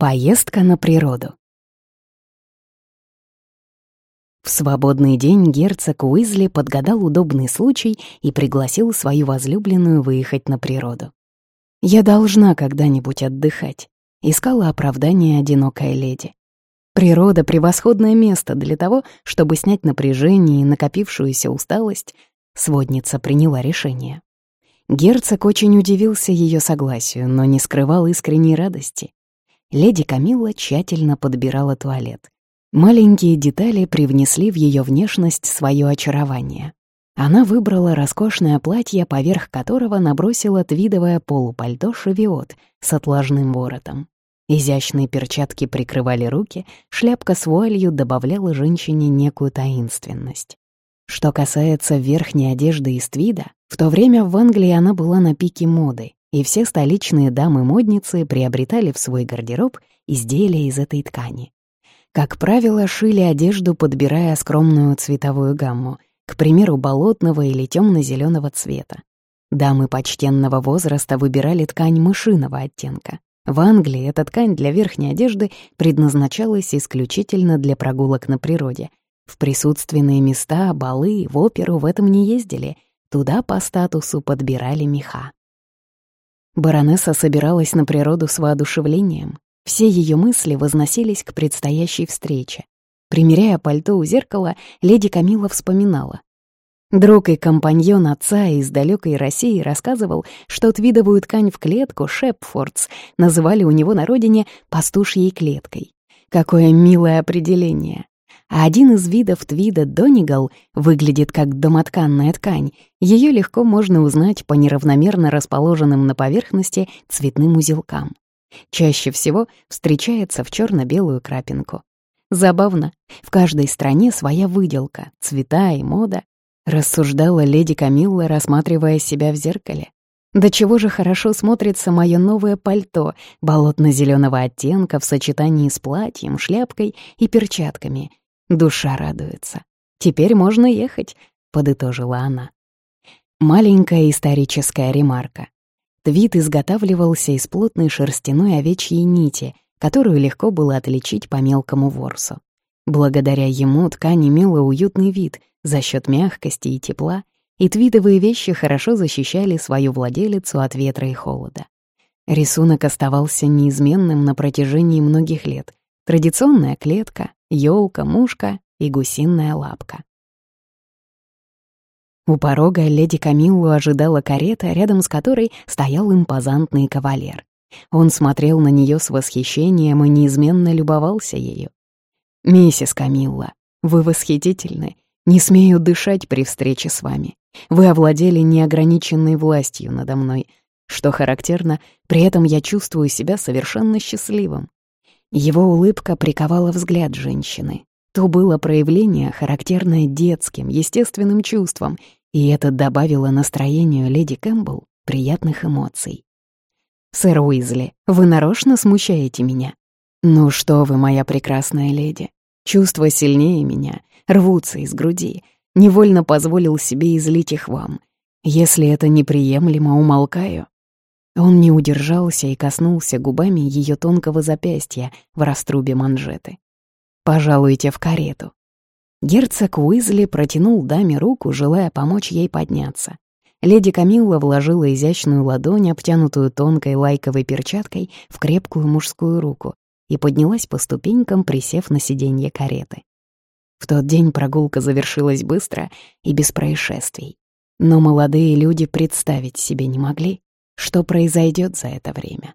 Поездка на природу. В свободный день герцог Уизли подгадал удобный случай и пригласил свою возлюбленную выехать на природу. «Я должна когда-нибудь отдыхать», — искала оправдание одинокая леди. Природа — превосходное место для того, чтобы снять напряжение и накопившуюся усталость. Сводница приняла решение. Герцог очень удивился ее согласию, но не скрывал искренней радости. Леди Камилла тщательно подбирала туалет. Маленькие детали привнесли в ее внешность свое очарование. Она выбрала роскошное платье, поверх которого набросила твидовое полупальто шевиот с отложным воротом. Изящные перчатки прикрывали руки, шляпка с вуалью добавляла женщине некую таинственность. Что касается верхней одежды из твида, в то время в Англии она была на пике моды, и все столичные дамы-модницы приобретали в свой гардероб изделия из этой ткани. Как правило, шили одежду, подбирая скромную цветовую гамму, к примеру, болотного или темно-зеленого цвета. Дамы почтенного возраста выбирали ткань мышиного оттенка. В Англии эта ткань для верхней одежды предназначалась исключительно для прогулок на природе. В присутственные места, балы, в оперу в этом не ездили, туда по статусу подбирали меха. Баронесса собиралась на природу с воодушевлением. Все ее мысли возносились к предстоящей встрече. Примеряя пальто у зеркала, леди Камила вспоминала. Друг и компаньон отца из далекой России рассказывал, что твидовую ткань в клетку Шепфордс называли у него на родине «пастушьей клеткой». Какое милое определение! А один из видов твида донигал выглядит как домотканная ткань. Ее легко можно узнать по неравномерно расположенным на поверхности цветным узелкам. Чаще всего встречается в черно белую крапинку. Забавно, в каждой стране своя выделка, цвета и мода. Рассуждала леди Камилла, рассматривая себя в зеркале. До чего же хорошо смотрится мое новое пальто болотно зеленого оттенка в сочетании с платьем, шляпкой и перчатками — Душа радуется. Теперь можно ехать, подытожила она. Маленькая историческая ремарка. Твит изготавливался из плотной шерстяной овечьей нити, которую легко было отличить по мелкому ворсу. Благодаря ему ткань имела уютный вид за счет мягкости и тепла, и твидовые вещи хорошо защищали свою владелицу от ветра и холода. Рисунок оставался неизменным на протяжении многих лет. Традиционная клетка, елка, мушка и гусиная лапка. У порога леди Камиллу ожидала карета, рядом с которой стоял импозантный кавалер. Он смотрел на нее с восхищением и неизменно любовался ею. «Миссис Камилла, вы восхитительны. Не смею дышать при встрече с вами. Вы овладели неограниченной властью надо мной. Что характерно, при этом я чувствую себя совершенно счастливым. Его улыбка приковала взгляд женщины. То было проявление, характерное детским, естественным чувством, и это добавило настроению леди Кэмпбелл приятных эмоций. «Сэр Уизли, вы нарочно смущаете меня?» «Ну что вы, моя прекрасная леди, чувства сильнее меня, рвутся из груди, невольно позволил себе излить их вам. Если это неприемлемо, умолкаю. Он не удержался и коснулся губами ее тонкого запястья в раструбе манжеты. «Пожалуйте в карету». Герцог Уизли протянул даме руку, желая помочь ей подняться. Леди Камилла вложила изящную ладонь, обтянутую тонкой лайковой перчаткой, в крепкую мужскую руку и поднялась по ступенькам, присев на сиденье кареты. В тот день прогулка завершилась быстро и без происшествий. Но молодые люди представить себе не могли, что произойдет за это время.